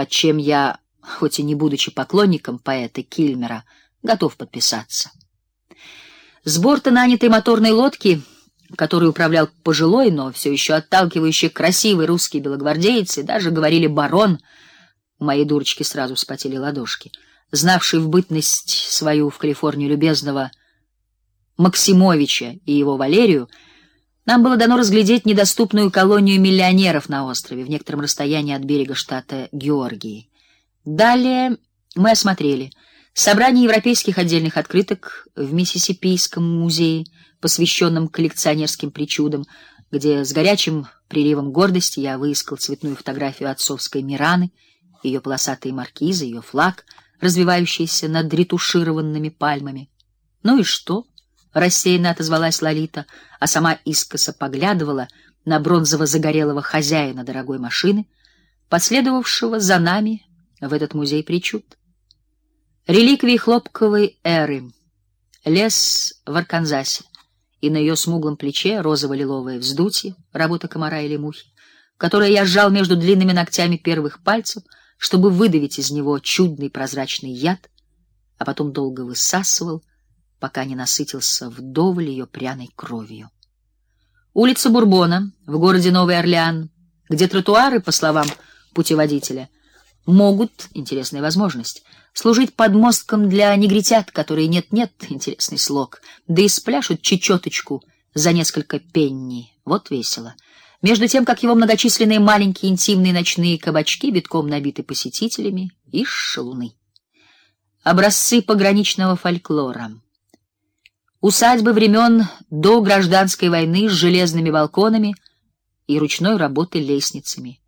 под чем я, хоть и не будучи поклонником поэта Кильмера, готов подписаться. С борта нанятой моторной лодки, которой управлял пожилой, но все еще отталкивающий красивый русский белогвардеец, и даже говорили барон, моей дурочки сразу вспотели ладошки, знавший в бытность свою в Калифорнии любезного Максимовича и его Валерию, нам было дано разглядеть недоступную колонию миллионеров на острове в некотором расстоянии от берега штата Георгии. Далее мы осмотрели собрание европейских отдельных открыток в Миссисипийском музее, посвященном коллекционерским причудам, где с горячим приливом гордости я выискал цветную фотографию отцовской Мираны, ее полосатые маркизы, ее флаг, развивающийся над ретушированными пальмами. Ну и что? Рассеянно отозвалась Лолита, а сама искоса поглядывала на бронзово-загорелого хозяина дорогой машины, последовавшего за нами в этот музей причуд. Реликвии хлопковой эры. Лес в Арканзасе, и на ее смуглом плече розово-лиловое вздутие, работа комара или мухи, которое я сжал между длинными ногтями первых пальцев, чтобы выдавить из него чудный прозрачный яд, а потом долго высасывал, пока не насытился вдоволь ее пряной кровью. Улица Бурбона в городе Новый Орлеан, где тротуары, по словам путеводителя, могут, интересная возможность, служить подмостком для негритят, которые нет-нет, интересный слог, да и спляшут чечеточку за несколько пенни. Вот весело. Между тем, как его многочисленные маленькие интимные ночные кабачки битком набиты посетителями и шалуны. Образцы пограничного фольклора. Усадьбы времен до гражданской войны с железными балконами и ручной работы лестницами.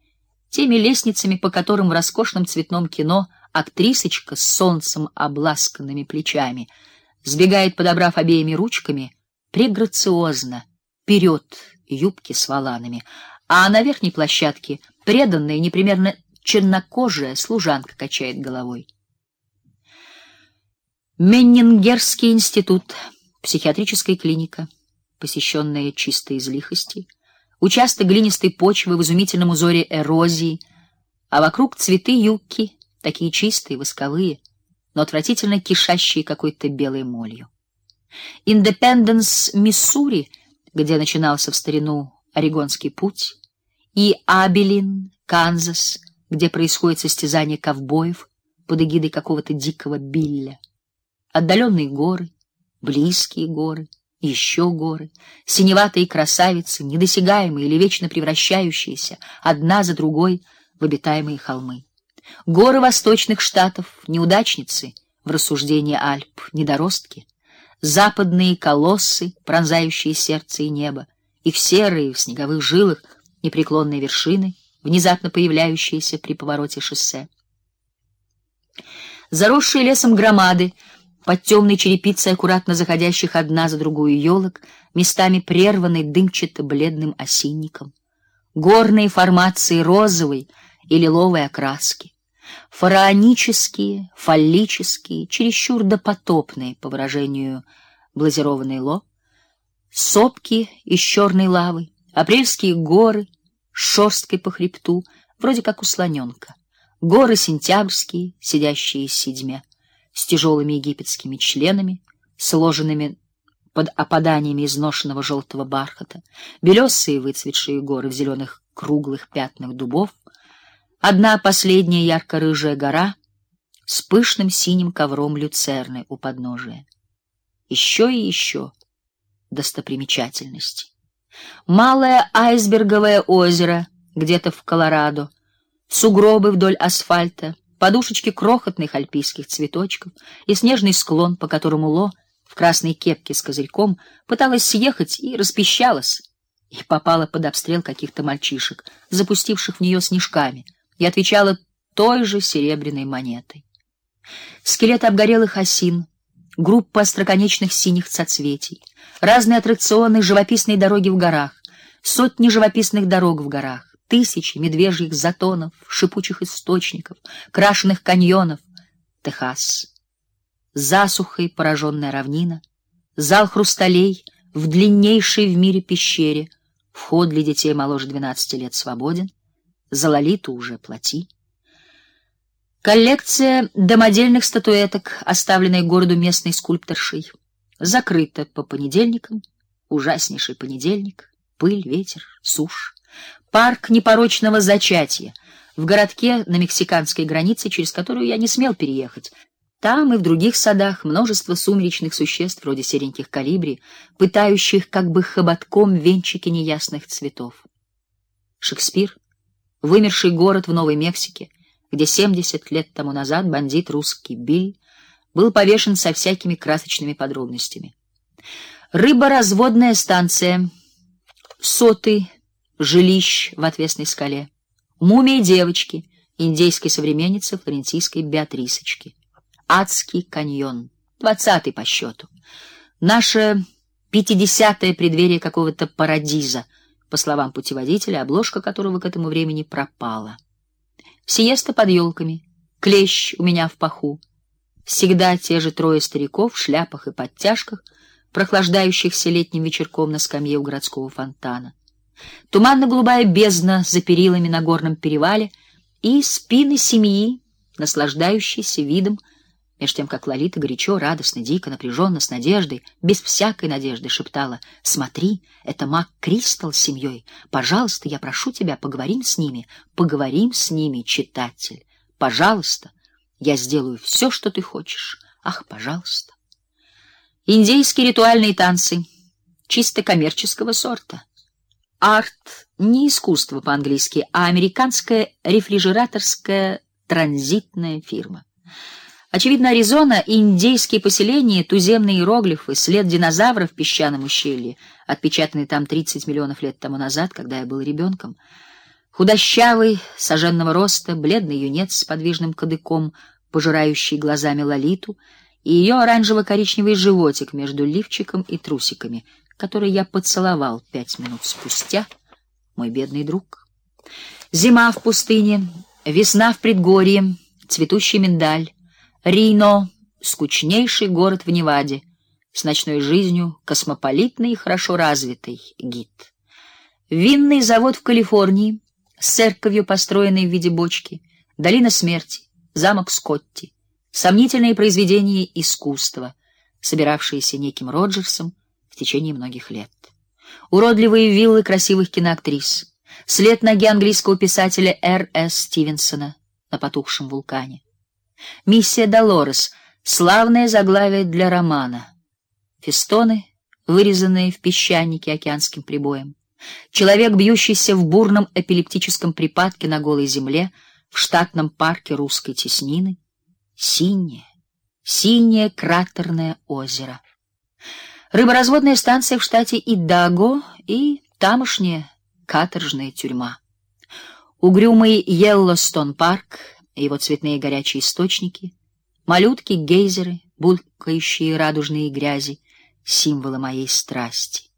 Теми лестницами, по которым в роскошном цветном кино актрисочка с солнцем обласканными плечами сбегает, подобрав обеими ручками, преграциозно вперед юбки с воланами, а на верхней площадке преданная, непримерно чернокожая служанка качает головой. Меннингерский институт психиатрическая клиника, посещенная чисто из лихости, участок глинистой почвы в изумительном узоре эрозии, а вокруг цветы юкки, такие чистые, восковые, но отвратительно кишащие какой-то белой молью. Индепенденс, Миссури, где начинался в старину Орегонский путь, и Абелин, Канзас, где происходит состязание ковбоев под эгидой какого-то дикого билля. Отдаленные горы, близкие горы, еще горы, синеватые красавицы, недосягаемые или вечно превращающиеся одна за другой в обитаемые холмы. Горы восточных штатов, неудачницы в рассуждении Альп, недоростки, западные колоссы, пронзающие сердце и небо, их серые в снеговых жилах непреклонные вершины, внезапно появляющиеся при повороте шоссе. Заросшие лесом громады, под темной черепицей аккуратно заходящих одна за другую елок, местами прерванной дымчато-бледным осинником, горные формации розовой и лиловой окраски, фараонические, фаллические, чересчур допотопные, по выражению блазированной Ло, сопки из черной лавы, апрельские горы шерсткой по хребту, вроде как у слоненка, горы сентябрьские, сидящие седьмя, с тяжелыми египетскими членами, сложенными под опаданиями изношенного желтого бархата, белесые выцветшие горы в зеленых круглых пятнах дубов, одна последняя ярко-рыжая гора с пышным синим ковром люцерны у подножия. Еще и еще достопримечательностей. Малое айсберговое озеро где-то в Колорадо, сугробы вдоль асфальта, подушечки крохотных альпийских цветочков и снежный склон, по которому Ло в красной кепке с козырьком пыталась съехать и распищалась, и попала под обстрел каких-то мальчишек, запустивших в нее снежками, и отвечала той же серебряной монетой. Скелеты обгорелых осин, группа остроконечных синих соцветий, разные аттракционы, живописные дороги в горах, сотни живописных дорог в горах, тысячи медвежьих затонов, шипучих источников, крашеных каньонов. Техас. Засухой пораженная равнина, зал хрусталей в длиннейшей в мире пещере, вход для детей моложе двенадцати лет свободен, за Лолиту уже плати. Коллекция домодельных статуэток, оставленная городу местной скульпторшей, закрыта по понедельникам. Ужаснейший понедельник, пыль, ветер, сушь. Парк непорочного зачатия в городке на мексиканской границе, через которую я не смел переехать. Там и в других садах множество сумеречных существ вроде сереньких калибри, пытающих как бы хоботком венчики неясных цветов. Шекспир, вымерший город в Новой Мексике, где 70 лет тому назад бандит русский Биль был повешен со всякими красочными подробностями. Рыборазводная станция, соты, жилищ в отвесной скале, мумия девочки, индейской современницы флорентийской Беатрисочки, адский каньон, двадцатый по счету. Наше пятидесятое преддверие какого-то парадиза, по словам путеводителя, обложка которого к этому времени пропала. Сиеста под елками, клещ у меня в паху. Всегда те же трое стариков в шляпах и подтяжках, прохлаждающихся летним вечерком на скамье у городского фонтана. Туманно-голубая бездна за перилами на горном перевале и спины семьи, наслаждающиеся видом, меж тем как Лолита горячо, радостно, дико, напряженно, с надеждой, без всякой надежды шептала: "Смотри, это Мак Кристал с семьей. Пожалуйста, я прошу тебя, поговорим с ними, поговорим с ними, читатель. Пожалуйста, я сделаю все, что ты хочешь. Ах, пожалуйста". Индийские ритуальные танцы чисто коммерческого сорта. Арт не искусство по-английски, а американская рефрижераторская транзитная фирма. Очевидно, Аризона индейские поселения, туземные иероглифы, след динозавра в песчаном ущелье, отпечатанный там 30 миллионов лет тому назад, когда я был ребенком. Худощавый, соженного роста, бледный юнец с подвижным кадыком, пожирающий глазами Лолиту, и ее оранжево-коричневый животик между лифчиком и трусиками, который я поцеловал пять минут спустя, мой бедный друг. Зима в пустыне, весна в предгорье, цветущий миндаль, Рино — скучнейший город в Неваде, с ночной жизнью, космополитный и хорошо развитый гид. Винный завод в Калифорнии, с церковью, построенной в виде бочки, долина смерти, замок Скотти, сомнительные произведения искусства, собиравшиеся неким Роджерсом в течение многих лет. Уродливые виллы красивых киноактрис, след ноги английского писателя Р. С. Стивенсона на потухшем вулкане. Миссия Долорес славное заглавие для романа. Фестоны, вырезанные в песчанике океанским прибоем. Человек, бьющийся в бурном эпилептическом припадке на голой земле в штатном парке русской теснины. Синее, синее кратерное озеро. Рыборазводная станция в штате Идаго и тамошняя каторжная тюрьма. Угрюмый Йеллостон парк его цветные горячие источники, малютки, гейзеры, булькающие радужные грязи, символы моей страсти.